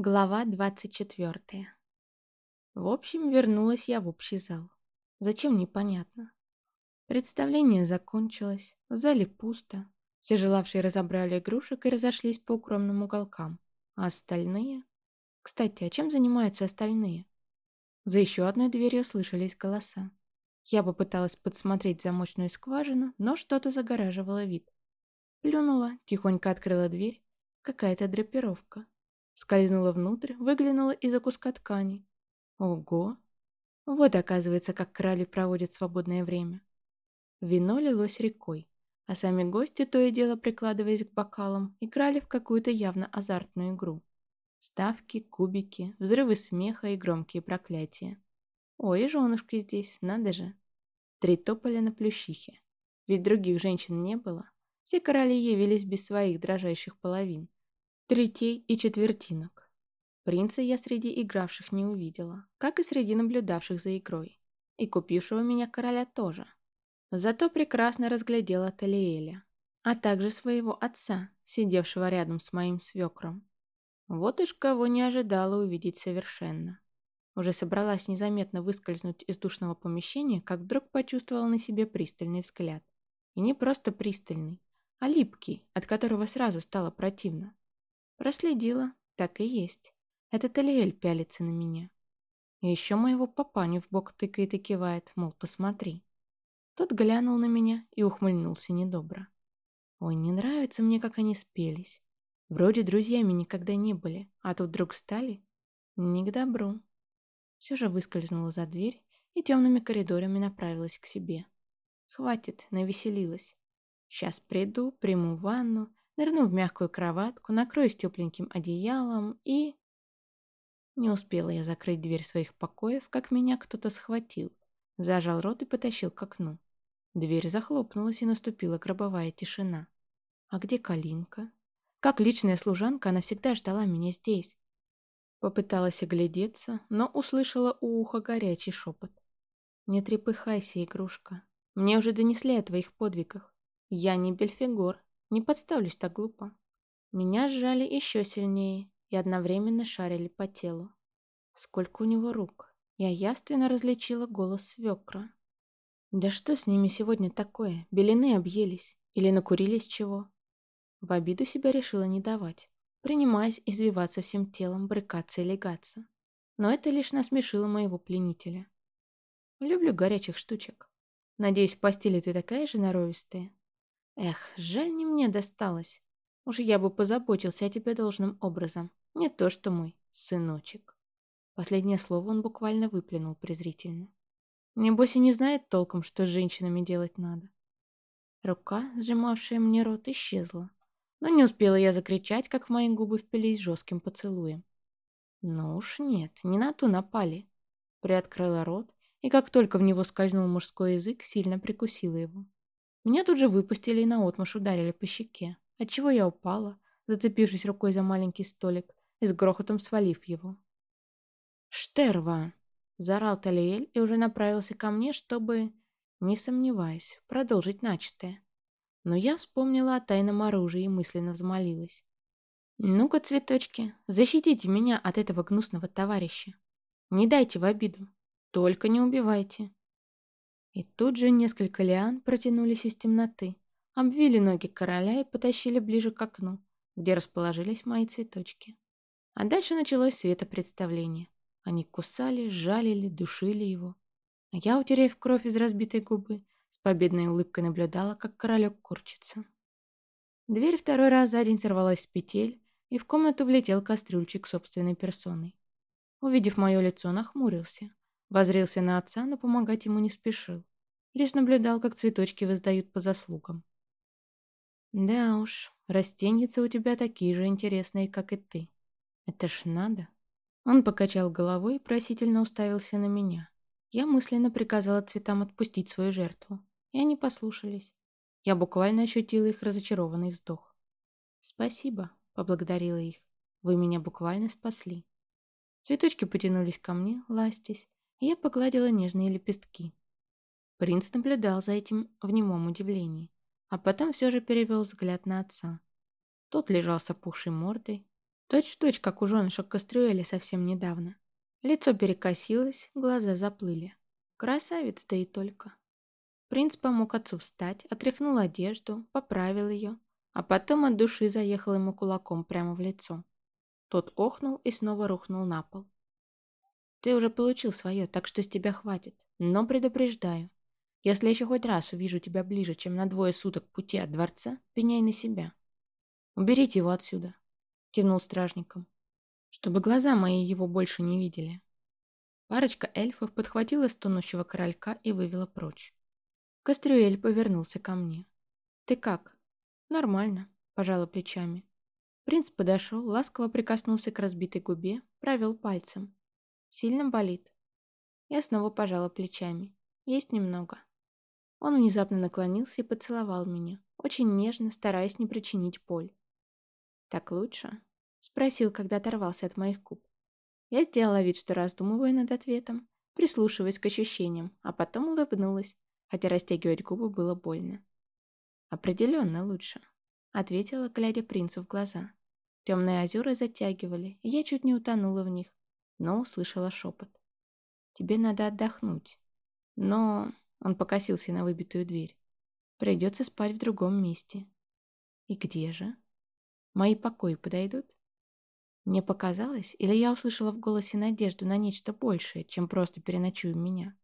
Глава 24. В общем, вернулась я в общий зал. Зачем, непонятно. Представление закончилось, в зале пусто. Все желавшие разобрали игрушек и разошлись по укромным уголкам. А остальные? Кстати, а чем занимаются остальные? За еще одной дверью слышались голоса. Я попыталась подсмотреть замочную скважину, но что-то загораживало вид. Плюнула, тихонько открыла дверь. Какая-то драпировка. Скользнула внутрь, выглянула из-за куска ткани. Ого! Вот, оказывается, как короли проводят свободное время. Вино лилось рекой, а сами гости, то и дело прикладываясь к бокалам, играли в какую-то явно азартную игру. Ставки, кубики, взрывы смеха и громкие проклятия. Ой, и женушка здесь, надо же. Три тополя на плющихе. Ведь других женщин не было. Все короли явились без своих дрожайших половин третей и четвертинок. Принца я среди игравших не увидела, как и среди наблюдавших за игрой. И купившего меня короля тоже. Зато прекрасно разглядела Талиэля, а также своего отца, сидевшего рядом с моим свекром. Вот уж кого не ожидала увидеть совершенно. Уже собралась незаметно выскользнуть из душного помещения, как вдруг почувствовала на себе пристальный взгляд. И не просто пристальный, а липкий, от которого сразу стало противно. Проследила, так и есть. Этот Элиэль пялится на меня. И еще моего папаню в бок тыкает и кивает, мол, посмотри. Тот глянул на меня и ухмыльнулся недобро. Ой, не нравится мне, как они спелись. Вроде друзьями никогда не были, а тут вдруг стали. Не к добру. Все же выскользнула за дверь и темными коридорами направилась к себе. Хватит, навеселилась. Сейчас приду, приму ванну, нырну в мягкую кроватку, накроюсь тепленьким одеялом и... Не успела я закрыть дверь своих покоев, как меня кто-то схватил, зажал рот и потащил к окну. Дверь захлопнулась, и наступила гробовая тишина. А где Калинка? Как личная служанка, она всегда ждала меня здесь. Попыталась оглядеться, но услышала у уха горячий шепот. «Не трепыхайся, игрушка. Мне уже донесли о твоих подвигах. Я не Бельфигор, не подставлюсь так глупо. Меня сжали еще сильнее и одновременно шарили по телу. Сколько у него рук. Я явственно различила голос свекра. Да что с ними сегодня такое? Белины объелись. Или накурились чего? В обиду себя решила не давать, принимаясь извиваться всем телом, брыкаться и легаться. Но это лишь насмешило моего пленителя. Люблю горячих штучек. Надеюсь, в постели ты такая же норовистая? Эх, жаль не мне досталось. Уж я бы позаботился о тебе должным образом. Не то что мой сыночек. Последнее слово он буквально выплюнул презрительно. Небось и не знает толком, что с женщинами делать надо. Рука, сжимавшая мне рот, исчезла. Но не успела я закричать, как в мои губы впились жестким поцелуем. Ну уж нет, не на ту напали. Приоткрыла рот, и как только в него скользнул мужской язык, сильно прикусила его. Меня тут же выпустили и наотмашь ударили по щеке, отчего я упала, зацепившись рукой за маленький столик и с грохотом свалив его. «Штерва!» – заорал Талиэль и уже направился ко мне, чтобы, не сомневаюсь, продолжить начатое. Но я вспомнила о тайном оружии и мысленно взмолилась. «Ну-ка, цветочки, защитите меня от этого гнусного товарища. Не дайте в обиду. Только не убивайте. И тут же несколько лиан протянулись из темноты, обвили ноги короля и потащили ближе к окну, где расположились мои цветочки. А дальше началось светопредставление. Они кусали, жалили, душили его. А я, утерев кровь из разбитой губы, с победной улыбкой наблюдала, как королек курчится. Дверь второй раз за день сорвалась с петель, и в комнату влетел кастрюльчик собственной персоной. Увидев мое лицо, нахмурился. Возрился на отца, но помогать ему не спешил. Лишь наблюдал, как цветочки воздают по заслугам. «Да уж, растенницы у тебя такие же интересные, как и ты. Это ж надо». Он покачал головой и просительно уставился на меня. Я мысленно приказала цветам отпустить свою жертву. И они послушались. Я буквально ощутила их разочарованный вздох. «Спасибо», — поблагодарила их. «Вы меня буквально спасли». Цветочки потянулись ко мне, ластясь, я погладила нежные лепестки. Принц наблюдал за этим в немом удивлении, а потом все же перевел взгляд на отца. Тот лежал с опухшей мордой, Точь в точь, как у женушек Кастрюэля совсем недавно. Лицо перекосилось, глаза заплыли. Красавец, да и только. Принц помог отцу встать, отряхнул одежду, поправил ее, а потом от души заехал ему кулаком прямо в лицо. Тот охнул и снова рухнул на пол. «Ты уже получил свое, так что с тебя хватит. Но предупреждаю, если еще хоть раз увижу тебя ближе, чем на двое суток пути от дворца, пеняй на себя. Уберите его отсюда», — кивнул стражником, «чтобы глаза мои его больше не видели». Парочка эльфов подхватила стонущего королька и вывела прочь. Кастрюэль повернулся ко мне. «Ты как?» «Нормально», — пожала плечами. Принц подошел, ласково прикоснулся к разбитой губе, провел пальцем. «Сильно болит?» Я снова пожала плечами. «Есть немного». Он внезапно наклонился и поцеловал меня, очень нежно, стараясь не причинить боль. «Так лучше?» — спросил, когда оторвался от моих губ. Я сделала вид, что раздумываю над ответом, прислушиваясь к ощущениям, а потом улыбнулась, хотя растягивать губы было больно. «Определенно лучше», — ответила, глядя принцу в глаза. Темные озера затягивали, и я чуть не утонула в них, но услышала шепот. «Тебе надо отдохнуть». Но он покосился на выбитую дверь. «Придется спать в другом месте». «И где же?» «Мои покои подойдут?» Мне показалось, или я услышала в голосе надежду на нечто большее, чем просто переночую меня.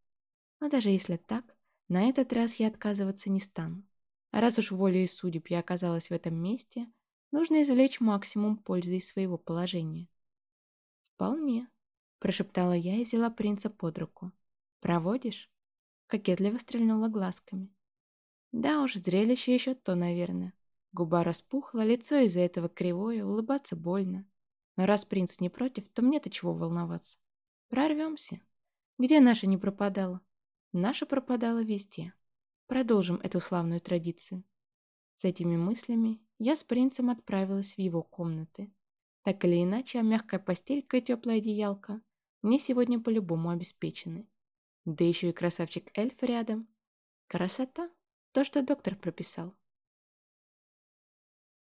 Но даже если так, на этот раз я отказываться не стану. А раз уж волей судеб я оказалась в этом месте, нужно извлечь максимум пользы из своего положения. «Вполне», — прошептала я и взяла принца под руку. «Проводишь?» Кокетливо стрельнула глазками. Да уж, зрелище еще то, наверное. Губа распухла, лицо из-за этого кривое, улыбаться больно. Но раз принц не против, то мне-то чего волноваться. Прорвемся. Где наша не пропадала? Наша пропадала везде. Продолжим эту славную традицию. С этими мыслями я с принцем отправилась в его комнаты. Так или иначе, а мягкая постелька и теплая одеялка мне сегодня по-любому обеспечены. Да еще и красавчик эльф рядом. Красота. То, что доктор прописал.